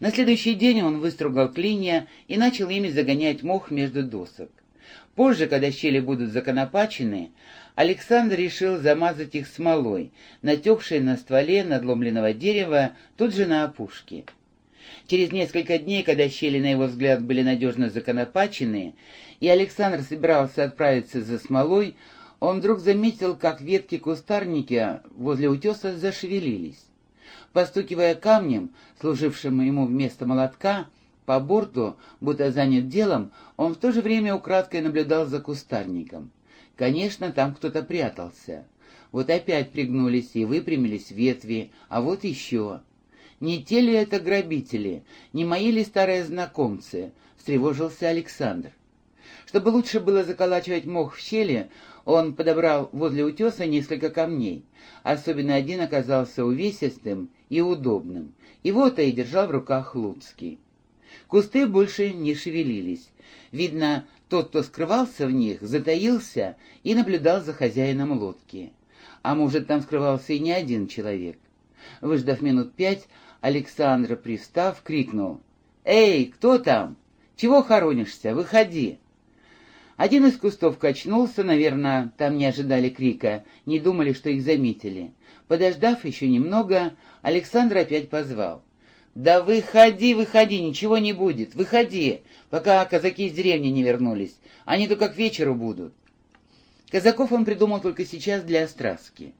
На следующий день он выстругал клинья и начал ими загонять мох между досок. Позже, когда щели будут законопачены, Александр решил замазать их смолой, натекшей на стволе надломленного дерева тут же на опушке. Через несколько дней, когда щели, на его взгляд, были надежно законопачены, и Александр собирался отправиться за смолой, он вдруг заметил, как ветки кустарника возле утеса зашевелились. Постукивая камнем, служившим ему вместо молотка, по борту, будто занят делом, он в то же время украдкой наблюдал за кустарником. Конечно, там кто-то прятался. Вот опять пригнулись и выпрямились ветви, а вот еще. Не те ли это грабители, не мои ли старые знакомцы? Встревожился Александр. Чтобы лучше было заколачивать мох в щели, он подобрал возле утеса несколько камней. Особенно один оказался увесистым и удобным. Вот и держал в руках Луцкий. Кусты больше не шевелились. Видно, тот, кто скрывался в них, затаился и наблюдал за хозяином лодки. А может, там скрывался и не один человек. Выждав минут пять, Александр, пристав, крикнул. «Эй, кто там? Чего хоронишься? Выходи!» Один из кустов качнулся, наверное, там не ожидали крика, не думали, что их заметили. Подождав еще немного, Александр опять позвал. «Да выходи, выходи, ничего не будет, выходи, пока казаки из деревни не вернулись. Они только к вечеру будут». Казаков он придумал только сейчас для остраски.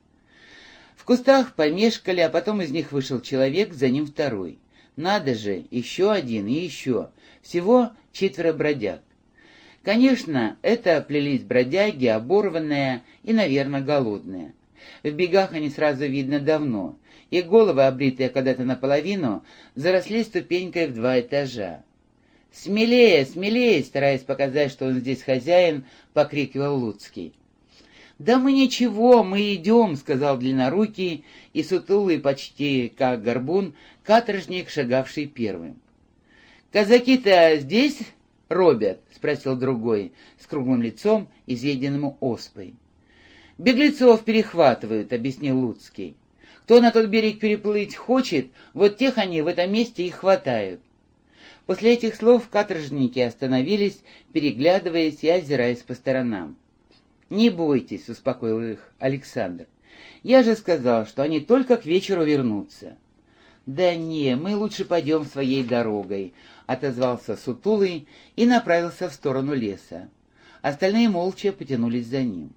В кустах помешкали, а потом из них вышел человек, за ним второй. Надо же, еще один и еще. Всего четверо бродяг. Конечно, это плелись бродяги, оборванные и, наверное, голодные. В бегах они сразу видно давно. Их головы, обритые когда-то наполовину, заросли ступенькой в два этажа. «Смелее, смелее!» стараясь показать, что он здесь хозяин, покрикивал Луцкий. «Да мы ничего, мы идем», — сказал длиннорукий и сутулый почти как горбун, каторжник, шагавший первым. «Казаки-то здесь робят?» — спросил другой, с круглым лицом, изъеденным оспой. «Беглецов перехватывают», — объяснил Луцкий. «Кто на тот берег переплыть хочет, вот тех они в этом месте и хватают». После этих слов каторжники остановились, переглядываясь и озираясь по сторонам. «Не бойтесь», — успокоил их Александр. «Я же сказал, что они только к вечеру вернутся». «Да не, мы лучше пойдем своей дорогой», — отозвался Сутулый и направился в сторону леса. Остальные молча потянулись за ним.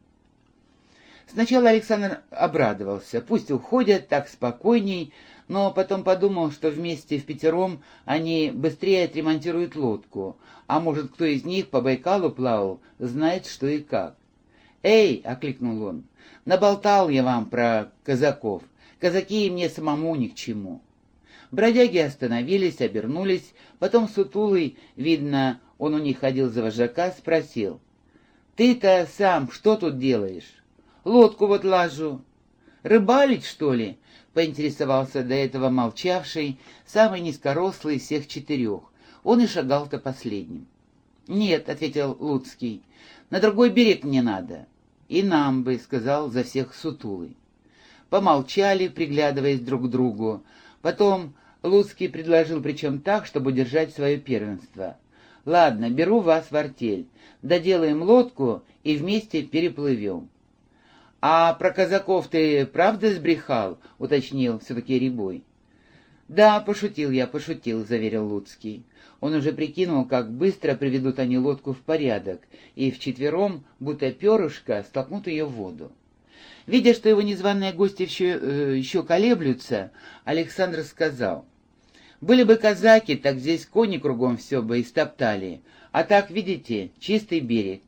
Сначала Александр обрадовался, пусть уходят, так спокойней, но потом подумал, что вместе в пятером они быстрее отремонтируют лодку, а может, кто из них по Байкалу плавал, знает, что и как. «Эй!» — окликнул он. «Наболтал я вам про казаков. Казаки мне самому ни к чему». Бродяги остановились, обернулись, потом сутулый, видно, он у них ходил за вожака, спросил. «Ты-то сам что тут делаешь?» «Лодку вот лажу». «Рыбалить, что ли?» — поинтересовался до этого молчавший, самый низкорослый из всех четырех. Он и шагал-то последним. «Нет», — ответил Луцкий, — «на другой берег мне надо». «И нам бы», — сказал за всех сутулый. Помолчали, приглядываясь друг к другу. Потом Луцкий предложил, причем так, чтобы держать свое первенство. «Ладно, беру вас в артель. Доделаем лодку и вместе переплывем». «А про казаков ты правда сбрехал?» — уточнил все-таки Рябой. «Да, пошутил я, пошутил», — заверил Луцкий. Он уже прикинул, как быстро приведут они лодку в порядок, и вчетвером, будто перышко, столкнут ее в воду. Видя, что его незваные гости еще, э, еще колеблются, Александр сказал, были бы казаки, так здесь кони кругом все бы истоптали. А так, видите, чистый берег.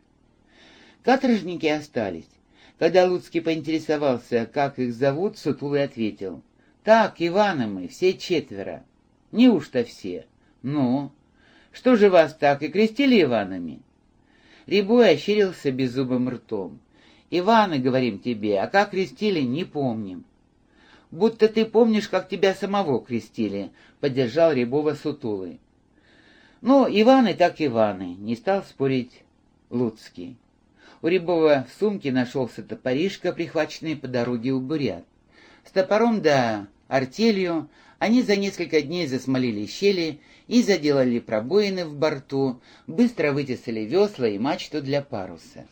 Каторжники остались. Когда Луцкий поинтересовался, как их зовут, Сутулый ответил. «Так, Иваны мы, все четверо». «Неужто все?» «Ну? Что же вас так и крестили Иванами?» Рябой ощерился беззубым ртом. «Иваны, говорим тебе, а как крестили, не помним будто ты помнишь, как тебя самого крестили», — поддержал Рябова сутулый. «Ну, Иваны так Иваны», — не стал спорить Луцкий. У Рябова в сумке нашелся топоришка, прихваченный по дороге у бурят. С топором, да, артелью, они за несколько дней засмолили щели и заделали пробоины в борту, быстро вытесали весла и мачту для паруса.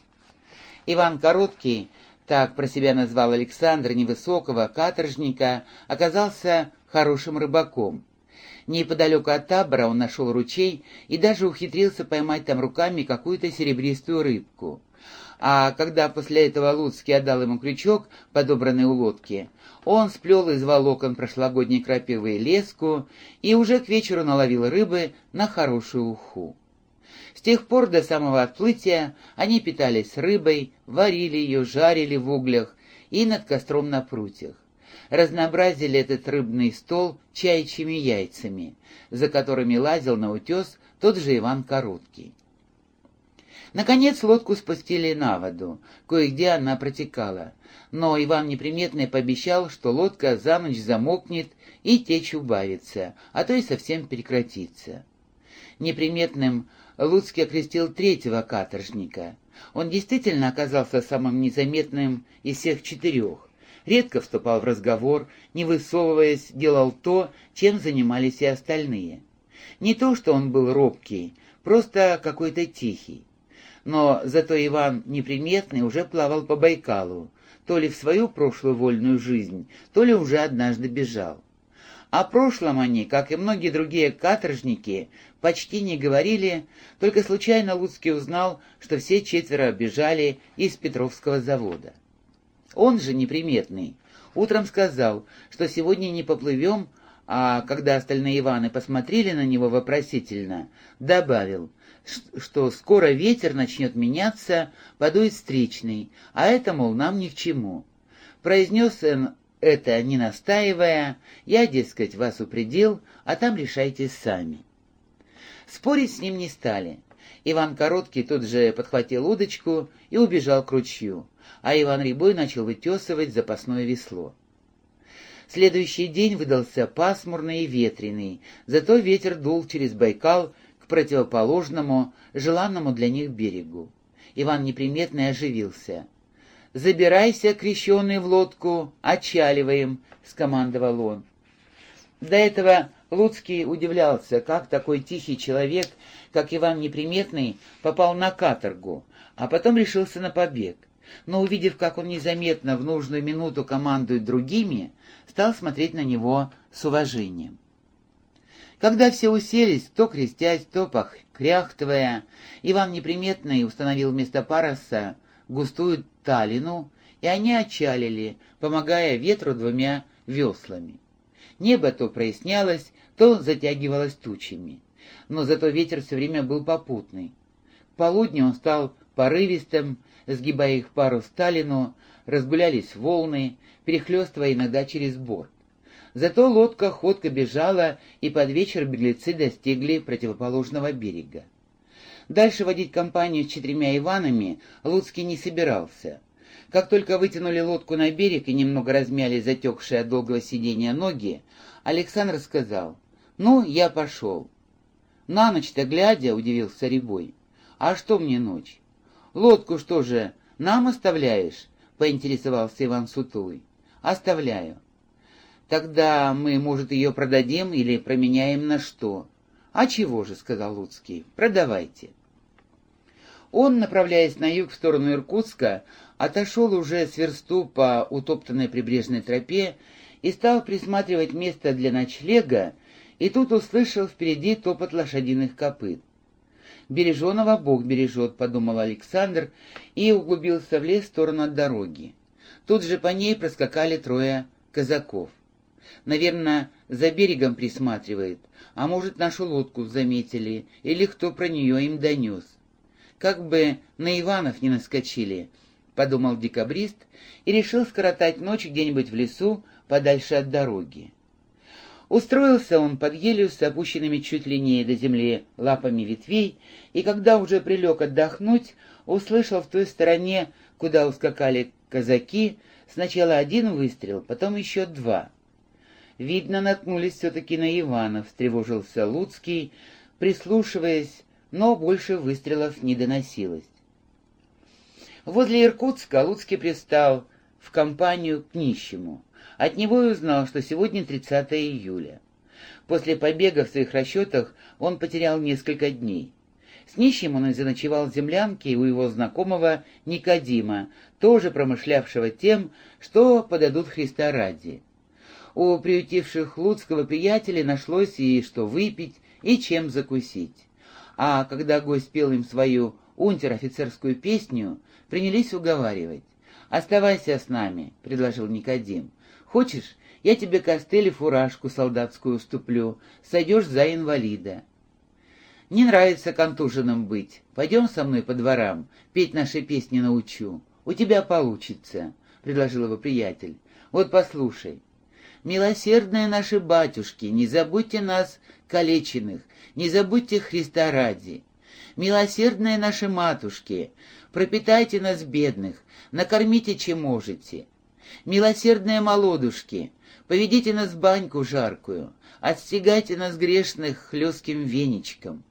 Иван Короткий, так про себя назвал Александр невысокого каторжника, оказался хорошим рыбаком. Неподалеку от табора он нашел ручей и даже ухитрился поймать там руками какую-то серебристую рыбку. А когда после этого Луцкий отдал ему крючок, подобранный у лодки, он сплел из волокон прошлогодней крапивы леску и уже к вечеру наловил рыбы на хорошую уху. С тех пор до самого отплытия они питались рыбой, варили ее, жарили в углях и над костром на прутьях. Разнообразили этот рыбный стол чайчими яйцами, за которыми лазил на утес тот же Иван Короткий. Наконец лодку спустили на воду, кое-где она протекала, но Иван Неприметный пообещал, что лодка за ночь замокнет и течь убавится, а то и совсем прекратится. Неприметным Луцкий окрестил третьего каторжника. Он действительно оказался самым незаметным из всех четырех. Редко вступал в разговор, не высовываясь, делал то, чем занимались и остальные. Не то, что он был робкий, просто какой-то тихий но зато Иван Неприметный уже плавал по Байкалу, то ли в свою прошлую вольную жизнь, то ли уже однажды бежал. О прошлом они, как и многие другие каторжники, почти не говорили, только случайно Луцкий узнал, что все четверо бежали из Петровского завода. Он же неприметный. Утром сказал, что сегодня не поплывем, а когда остальные Иваны посмотрели на него вопросительно, добавил, что скоро ветер начнет меняться, подует встречный, а это, мол, нам ни к чему. Произнес он это, не настаивая, я, дескать, вас упредил, а там решайте сами. Спорить с ним не стали. Иван Короткий тут же подхватил удочку и убежал к ручью, а Иван Рябой начал вытесывать запасное весло. Следующий день выдался пасмурный и ветреный, зато ветер дул через Байкал противоположному, желанному для них берегу. Иван неприметно оживился. «Забирайся, крещеный, в лодку, отчаливаем», — скомандовал он. До этого Луцкий удивлялся, как такой тихий человек, как Иван Неприметный, попал на каторгу, а потом решился на побег. Но увидев, как он незаметно в нужную минуту командует другими, стал смотреть на него с уважением. Когда все уселись, то крестясь, то покряхтывая, Иван неприметный установил вместо паруса густую талину, и они отчалили, помогая ветру двумя веслами. Небо то прояснялось, то затягивалось тучами, но зато ветер все время был попутный. К полудню он стал порывистым, сгибая их пару Сталину, разгулялись волны, перехлестывая иногда через борт. Зато лодка ходко бежала, и под вечер беглецы достигли противоположного берега. Дальше водить компанию с четырьмя Иванами Луцкий не собирался. Как только вытянули лодку на берег и немного размяли затекшие от долгого сидения ноги, Александр сказал, «Ну, я пошел». «На ночь-то глядя», — удивился Рябой. «А что мне ночь?» «Лодку что же, нам оставляешь?» — поинтересовался Иван Сутулый. «Оставляю». Тогда мы, может, ее продадим или променяем на что? А чего же, сказал Луцкий, продавайте. Он, направляясь на юг в сторону Иркутска, отошел уже с версту по утоптанной прибрежной тропе и стал присматривать место для ночлега, и тут услышал впереди топот лошадиных копыт. «Береженого Бог бережет», — подумал Александр, и углубился в лес в сторону от дороги. Тут же по ней проскакали трое казаков. Наверное, за берегом присматривает, а может, нашу лодку заметили, или кто про нее им донес. Как бы на Иванов не наскочили, — подумал декабрист и решил скоротать ночь где-нибудь в лесу, подальше от дороги. Устроился он под елью с опущенными чуть длиннее до земли лапами ветвей, и когда уже прилег отдохнуть, услышал в той стороне, куда ускакали казаки, сначала один выстрел, потом еще два — Видно, наткнулись все-таки на Ивана, встревожился Луцкий, прислушиваясь, но больше выстрелов не доносилось. Возле Иркутска Луцкий пристал в компанию к нищему. От него и узнал, что сегодня 30 июля. После побега в своих расчетах он потерял несколько дней. С нищим он и заночевал в у его знакомого Никодима, тоже промышлявшего тем, что подадут Христа ради. У приютивших луцкого приятеля нашлось и что выпить, и чем закусить. А когда гость пел им свою унтер-офицерскую песню, принялись уговаривать. «Оставайся с нами», — предложил Никодим. «Хочешь, я тебе костыль и фуражку солдатскую уступлю, сойдешь за инвалида». «Не нравится контуженным быть. Пойдем со мной по дворам, петь наши песни научу. У тебя получится», — предложил его приятель. «Вот послушай». «Милосердные наши батюшки, не забудьте нас, калеченных, не забудьте Христа ради. Милосердные наши матушки, пропитайте нас, бедных, накормите, чем можете. Милосердные молодушки, поведите нас в баньку жаркую, отстегайте нас грешных хлестким веничком.